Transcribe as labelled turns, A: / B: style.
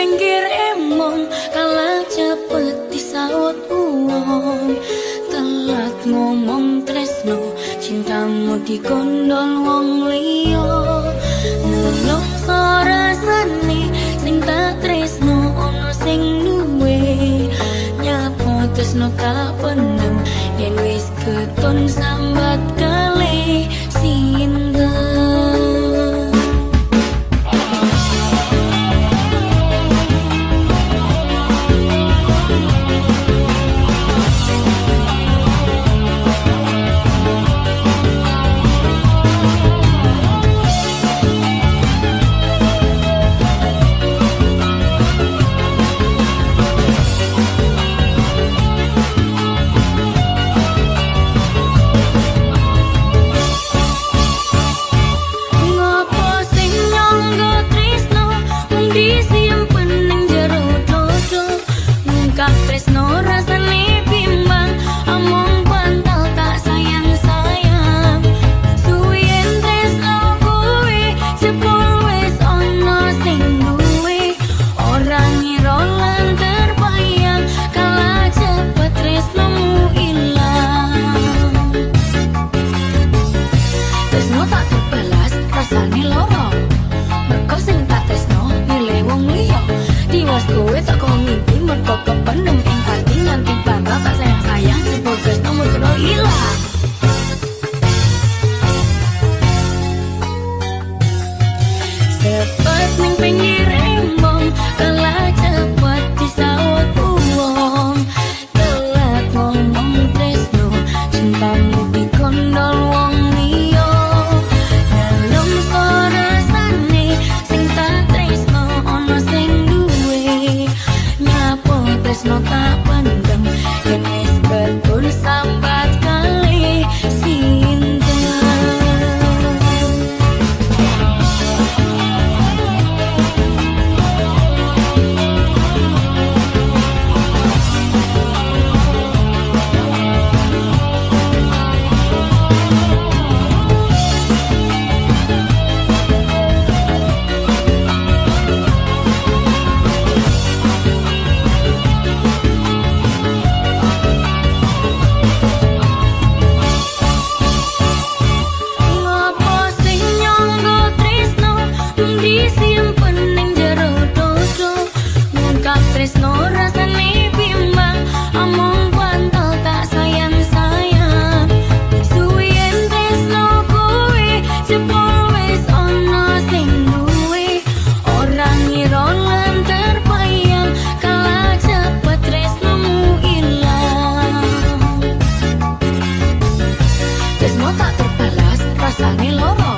A: pinggir emong kalah cepet disaut uang telat ngomong tresno cintamu dikondol wong liya. Nelok sore seni sing tak tresno ono sing duwe. Nyapo tresno tak pendem yen wis keton sambat con nhìn thấy một cậu cậu bắn Tresno tak terbalas rasane loro.